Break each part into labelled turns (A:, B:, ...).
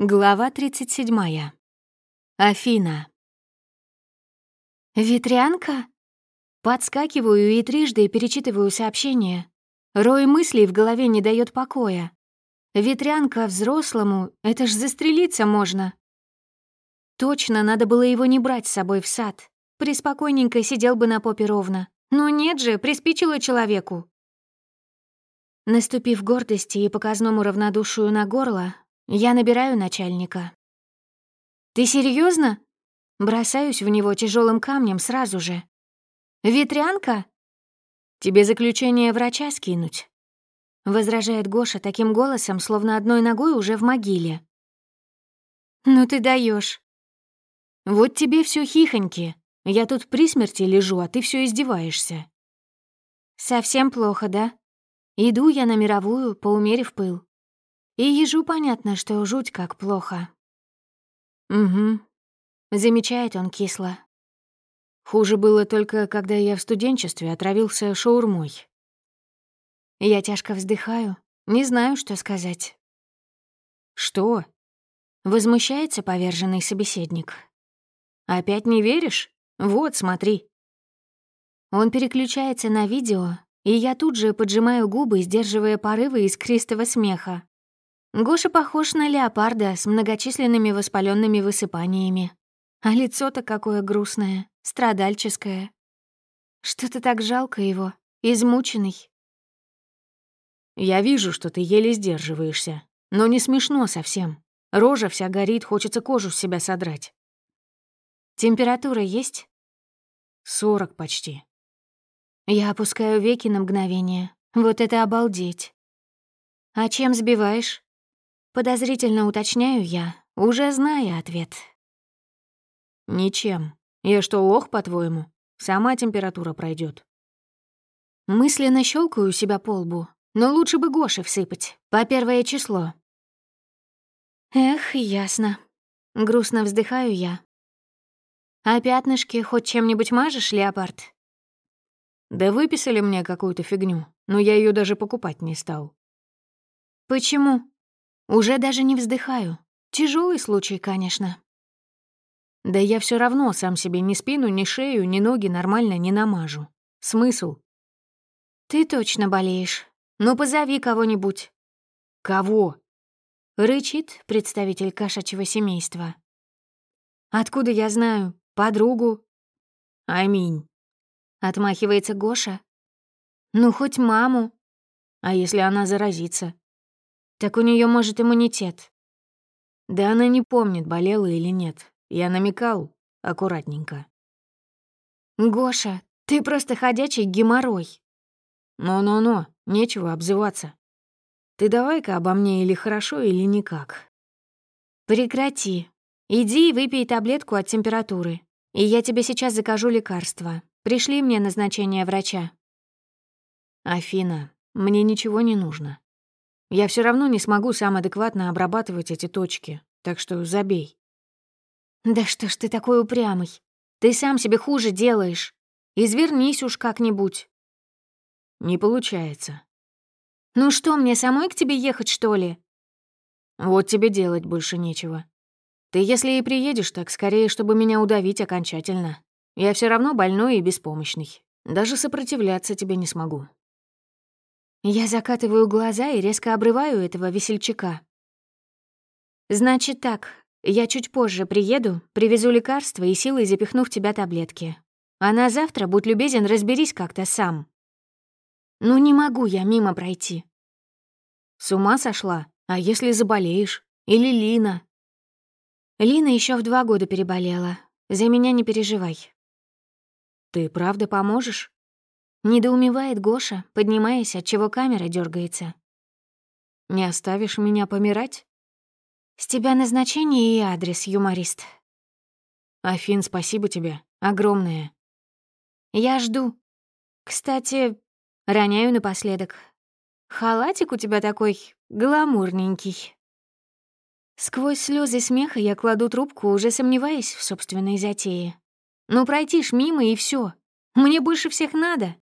A: Глава 37. Афина. «Ветрянка?» Подскакиваю и трижды перечитываю сообщение. Рой мыслей в голове не дает покоя. Ветрянка взрослому — это ж застрелиться можно. Точно, надо было его не брать с собой в сад. Приспокойненько сидел бы на попе ровно. Но нет же, приспичило человеку. Наступив гордости и показному равнодушию на горло, я набираю начальника. «Ты серьезно? Бросаюсь в него тяжелым камнем сразу же. «Ветрянка?» «Тебе заключение врача скинуть?» Возражает Гоша таким голосом, словно одной ногой уже в могиле. «Ну ты даешь. «Вот тебе все хихоньки. Я тут при смерти лежу, а ты все издеваешься». «Совсем плохо, да? Иду я на мировую, поумерив пыл. И ежу понятно, что жуть как плохо. «Угу», — замечает он кисло. Хуже было только, когда я в студенчестве отравился шаурмой. Я тяжко вздыхаю, не знаю, что сказать. «Что?» — возмущается поверженный собеседник. «Опять не веришь? Вот, смотри». Он переключается на видео, и я тут же поджимаю губы, сдерживая порывы искристого смеха. Гоша похож на леопарда с многочисленными воспаленными высыпаниями. А лицо-то какое грустное, страдальческое. Что-то так жалко его, измученный. «Я вижу, что ты еле сдерживаешься, но не смешно совсем. Рожа вся горит, хочется кожу с себя содрать». «Температура есть?» «Сорок почти». Я опускаю веки на мгновение. Вот это обалдеть. «А чем сбиваешь?» Подозрительно уточняю я, уже зная ответ. «Ничем. Я что, лох, по-твоему? Сама температура пройдет. Мысленно щелкаю себя по лбу, но лучше бы Гоше всыпать, по первое число. Эх, ясно. Грустно вздыхаю я. А пятнышки хоть чем-нибудь мажешь, леопард? Да выписали мне какую-то фигню, но я ее даже покупать не стал. Почему? Уже даже не вздыхаю. Тяжелый случай, конечно. Да я все равно сам себе ни спину, ни шею, ни ноги нормально не намажу. Смысл? Ты точно болеешь. Ну, позови кого-нибудь. Кого? Рычит представитель кошачьего семейства. Откуда я знаю? Подругу? Аминь. Отмахивается Гоша. Ну, хоть маму. А если она заразится? Так у нее может иммунитет. Да она не помнит, болела или нет. Я намекал аккуратненько. Гоша, ты просто ходячий геморрой. Ну-ну-ну, нечего обзываться. Ты давай-ка обо мне или хорошо, или никак. Прекрати. Иди и выпей таблетку от температуры. И я тебе сейчас закажу лекарство. Пришли мне назначение врача. Афина, мне ничего не нужно. Я все равно не смогу сам адекватно обрабатывать эти точки, так что забей. Да что ж ты такой упрямый? Ты сам себе хуже делаешь. Извернись уж как-нибудь. Не получается. Ну что, мне самой к тебе ехать, что ли? Вот тебе делать больше нечего. Ты если и приедешь, так скорее, чтобы меня удавить окончательно. Я все равно больной и беспомощный. Даже сопротивляться тебе не смогу. Я закатываю глаза и резко обрываю этого весельчака. «Значит так, я чуть позже приеду, привезу лекарства и силой запихну в тебя таблетки. А на завтра, будь любезен, разберись как-то сам. Ну не могу я мимо пройти». «С ума сошла? А если заболеешь? Или Лина?» Лина еще в два года переболела. За меня не переживай. «Ты правда поможешь?» Недоумевает Гоша, поднимаясь, от чего камера дергается. «Не оставишь меня помирать?» «С тебя назначение и адрес, юморист». «Афин, спасибо тебе. Огромное». «Я жду. Кстати, роняю напоследок. Халатик у тебя такой гламурненький». Сквозь слезы смеха я кладу трубку, уже сомневаясь в собственной затее. «Ну, пройти ж мимо, и все. Мне больше всех надо».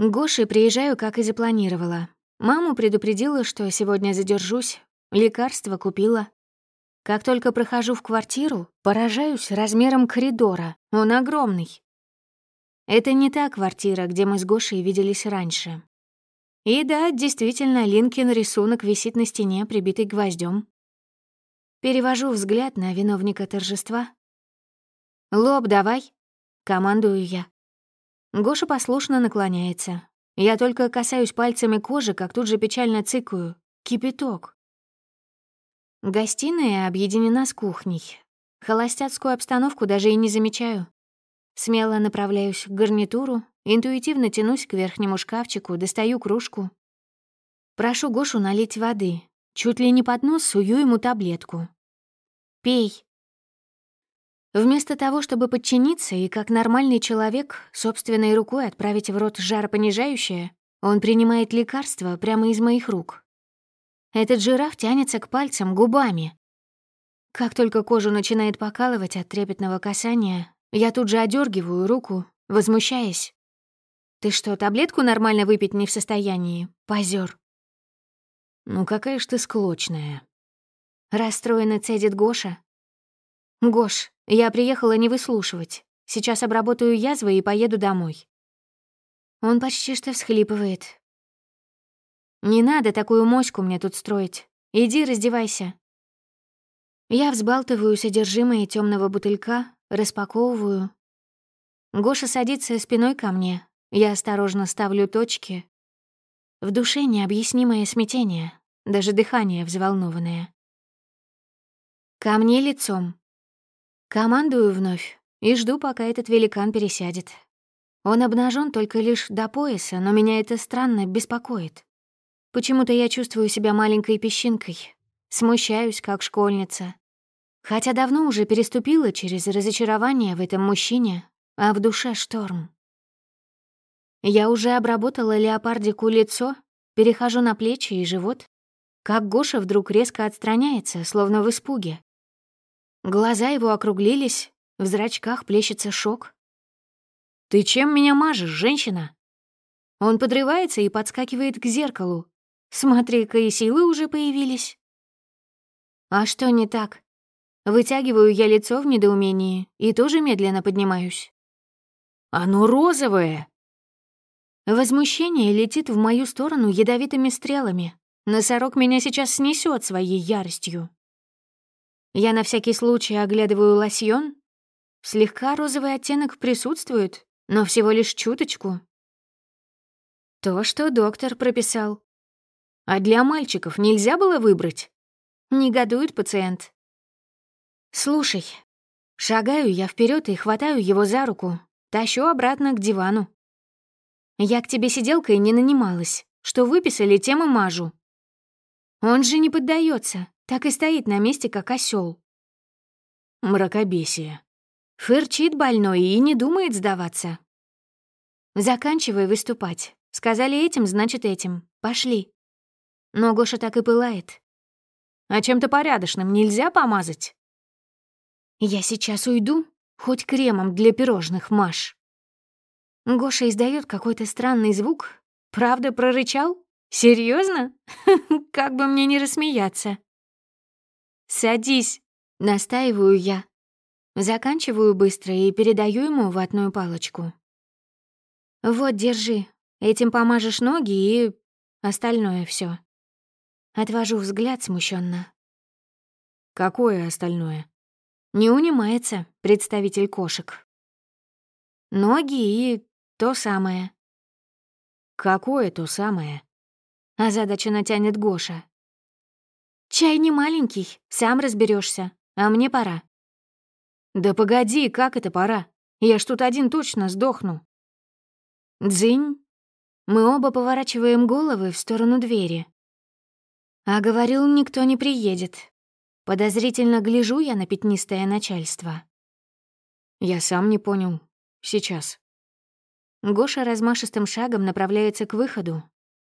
A: К Гоше приезжаю, как и запланировала. Маму предупредила, что сегодня задержусь. лекарство купила. Как только прохожу в квартиру, поражаюсь размером коридора. Он огромный. Это не та квартира, где мы с Гошей виделись раньше. И да, действительно, Линкин рисунок висит на стене, прибитый гвоздем. Перевожу взгляд на виновника торжества. «Лоб давай!» — командую я. Гоша послушно наклоняется. Я только касаюсь пальцами кожи, как тут же печально цыкаю. Кипяток. Гостиная объединена с кухней. Холостяцкую обстановку даже и не замечаю. Смело направляюсь к гарнитуру, интуитивно тянусь к верхнему шкафчику, достаю кружку. Прошу Гошу налить воды. Чуть ли не под нос сую ему таблетку. «Пей». Вместо того, чтобы подчиниться и как нормальный человек собственной рукой отправить в рот жаропонижающее, он принимает лекарство прямо из моих рук. Этот жираф тянется к пальцам губами. Как только кожу начинает покалывать от трепетного касания, я тут же одергиваю руку, возмущаясь. «Ты что, таблетку нормально выпить не в состоянии? Позер.
B: «Ну какая ж ты склочная».
A: Расстроенно цедит Гоша. «Гош, я приехала не выслушивать. Сейчас обработаю язвы и поеду домой». Он почти что всхлипывает. «Не надо такую моську мне тут строить. Иди раздевайся». Я взбалтываю содержимое темного бутылька, распаковываю. Гоша садится спиной ко мне. Я осторожно ставлю точки. В душе необъяснимое смятение, даже дыхание взволнованное. Ко мне лицом. Командую вновь и жду, пока этот великан пересядет. Он обнажен только лишь до пояса, но меня это странно беспокоит. Почему-то я чувствую себя маленькой песчинкой, смущаюсь, как школьница, Хотя давно уже переступила через разочарование в этом мужчине, а в душе шторм. Я уже обработала леопардику лицо, перехожу на плечи и живот, как Гоша вдруг резко отстраняется, словно в испуге. Глаза его округлились, в зрачках плещется шок.
B: «Ты чем меня мажешь, женщина?»
A: Он подрывается и подскакивает к зеркалу. Смотри-ка, и силы уже появились. А что не так? Вытягиваю я лицо в недоумении и тоже медленно поднимаюсь.
B: «Оно розовое!»
A: Возмущение летит в мою сторону ядовитыми стрелами. Носорог меня сейчас снесет своей яростью. Я на всякий случай оглядываю лосьон. Слегка розовый оттенок присутствует, но всего лишь чуточку. То, что доктор прописал.
B: А для мальчиков нельзя было выбрать?
A: Негодует пациент. «Слушай». Шагаю я вперед и хватаю его за руку, тащу обратно к дивану. Я к тебе сиделкой не нанималась. Что выписали, тем и мажу. Он же не поддается, так и стоит на месте, как осел.
B: Мракобесие.
A: Фырчит больной и не думает сдаваться. Заканчивай выступать. Сказали этим, значит этим. Пошли. Но Гоша так и пылает.
B: А чем-то порядочным нельзя помазать?
A: Я сейчас уйду, хоть кремом для пирожных маш. Гоша издает какой-то странный звук. Правда прорычал? Серьезно? Как бы мне не рассмеяться. Садись, настаиваю я. Заканчиваю быстро и передаю ему ватную палочку. Вот, держи. Этим помажешь ноги и остальное все. Отвожу взгляд смущенно.
B: Какое остальное?
A: Не унимается представитель кошек. Ноги и то самое.
B: Какое то самое?
A: Озадаченно тянет Гоша. Чай не маленький, сам разберешься, а мне пора.
B: Да погоди, как это пора? Я ж тут один точно сдохну.
A: Дзынь. Мы оба поворачиваем головы в сторону двери. А говорил, никто не приедет. Подозрительно гляжу я на пятнистое начальство.
B: Я сам не понял. Сейчас.
A: Гоша размашистым шагом направляется к выходу.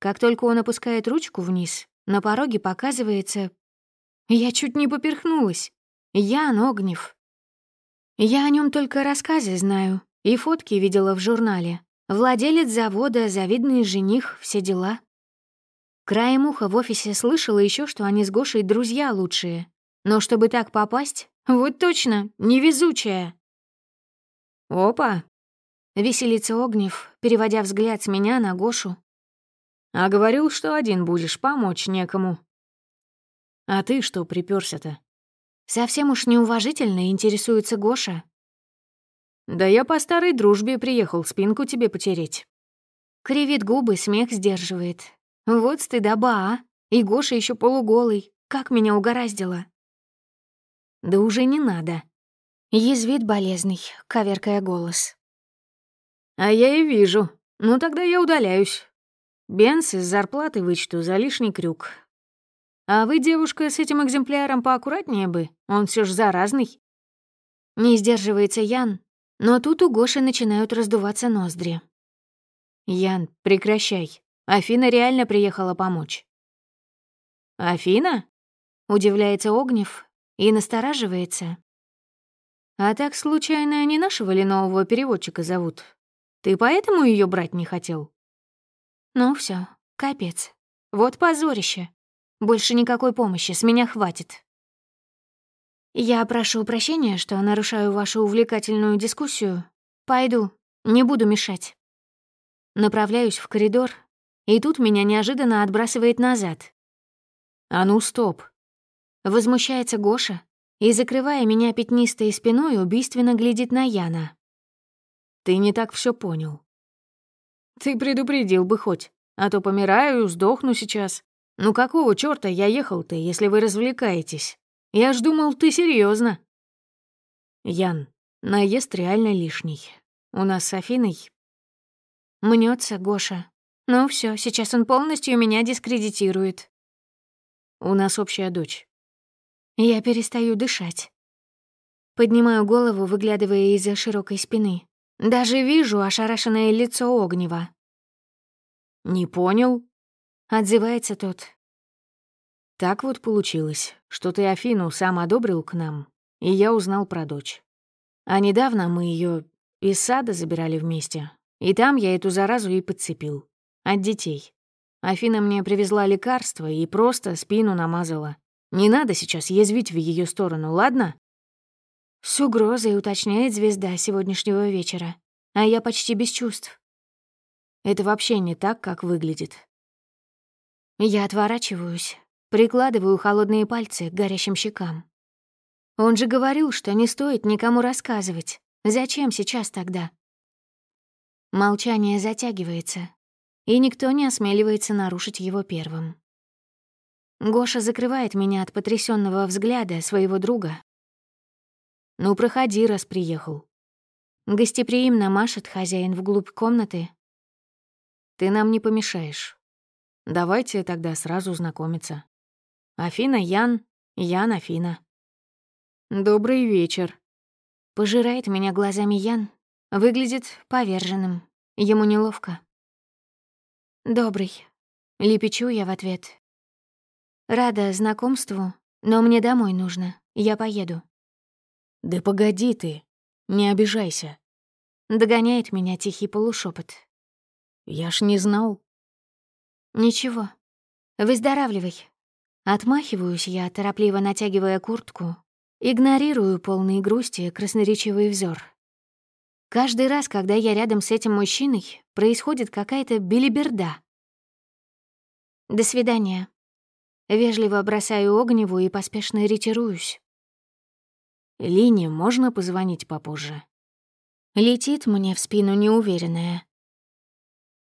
A: Как только он опускает ручку вниз, на пороге показывается... Я чуть не поперхнулась. Ян Огнев. Я о нем только рассказы знаю и фотки видела в журнале. Владелец завода, завидный жених, все дела. Краем уха в офисе слышала еще, что они с Гошей друзья лучшие. Но чтобы так попасть, вот точно, невезучая.
B: «Опа!» — веселится Огнев, переводя взгляд с меня на Гошу. «А говорил, что один будешь, помочь некому». «А ты что припёрся-то?»
A: Совсем уж неуважительно интересуется Гоша.
B: «Да я по старой дружбе приехал спинку тебе потереть».
A: Кривит губы, смех сдерживает. Вот стыдоба, а? И Гоша еще полуголый. Как меня угораздило.
B: Да уже не надо.
A: Язвит болезный, коверкая голос.
B: А я и вижу. Ну тогда я удаляюсь. Бенс из зарплаты вычту за лишний крюк. А вы, девушка, с этим экземпляром поаккуратнее бы. Он все ж заразный.
A: Не сдерживается Ян, но тут у Гоши начинают раздуваться ноздри.
B: «Ян, прекращай. Афина реально приехала помочь».
A: «Афина?» — удивляется Огнев и настораживается. «А так, случайно, не нашего ли нового переводчика зовут? Ты поэтому ее брать не хотел?» «Ну все, капец. Вот позорище. Больше никакой помощи, с меня хватит». «Я прошу прощения, что нарушаю вашу увлекательную дискуссию. Пойду, не буду мешать». Направляюсь в коридор, и тут меня неожиданно отбрасывает назад.
B: «А ну, стоп!»
A: Возмущается Гоша и, закрывая меня пятнистой спиной, убийственно глядит на Яна.
B: «Ты не так все понял. Ты предупредил бы хоть, а то помираю, сдохну сейчас. Ну какого чёрта я ехал-то, если вы развлекаетесь? Я ж думал, ты серьезно. Ян, наезд реально лишний. У нас с Афиной
A: Мнется Гоша. Ну все, сейчас он полностью меня дискредитирует.
B: У нас общая дочь.
A: Я перестаю дышать. Поднимаю голову, выглядывая из-за широкой спины. Даже вижу ошарашенное лицо Огнева.
B: «Не понял?»
A: — отзывается тот.
B: «Так вот получилось, что ты Афину сам одобрил к нам, и я узнал про дочь. А недавно мы ее из сада забирали вместе, и там я эту заразу и подцепил. От детей. Афина мне привезла лекарство и просто спину намазала. Не надо сейчас язвить в ее сторону, ладно?
A: С угрозой уточняет звезда сегодняшнего вечера, а я почти без чувств.
B: Это вообще не так, как выглядит.
A: Я отворачиваюсь, прикладываю холодные пальцы к горящим щекам. Он же говорил, что не стоит никому рассказывать. Зачем сейчас тогда? Молчание затягивается, и никто не осмеливается нарушить его первым. Гоша закрывает меня от потрясенного взгляда своего друга.
B: «Ну, проходи, раз приехал».
A: Гостеприимно машет хозяин вглубь комнаты.
B: «Ты нам не помешаешь. Давайте тогда сразу знакомиться. Афина Ян, Ян Афина». «Добрый вечер», —
A: пожирает меня глазами Ян, Выглядит поверженным. Ему неловко. «Добрый», — лепечу я в ответ. «Рада знакомству, но мне домой нужно. Я поеду».
B: «Да погоди ты, не обижайся», —
A: догоняет меня тихий полушепот.
B: «Я ж не знал».
A: «Ничего. Выздоравливай». Отмахиваюсь я, торопливо натягивая куртку, игнорирую полные грусти красноречивый взор. Каждый раз, когда я рядом с этим мужчиной, происходит какая-то билиберда. До свидания. Вежливо бросаю Огневу и поспешно ретируюсь.
B: Лине можно позвонить попозже?
A: Летит мне в спину неуверенная.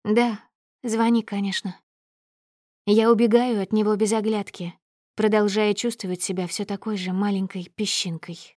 A: Да, звони, конечно. Я убегаю от него без оглядки, продолжая чувствовать себя все такой же маленькой песчинкой.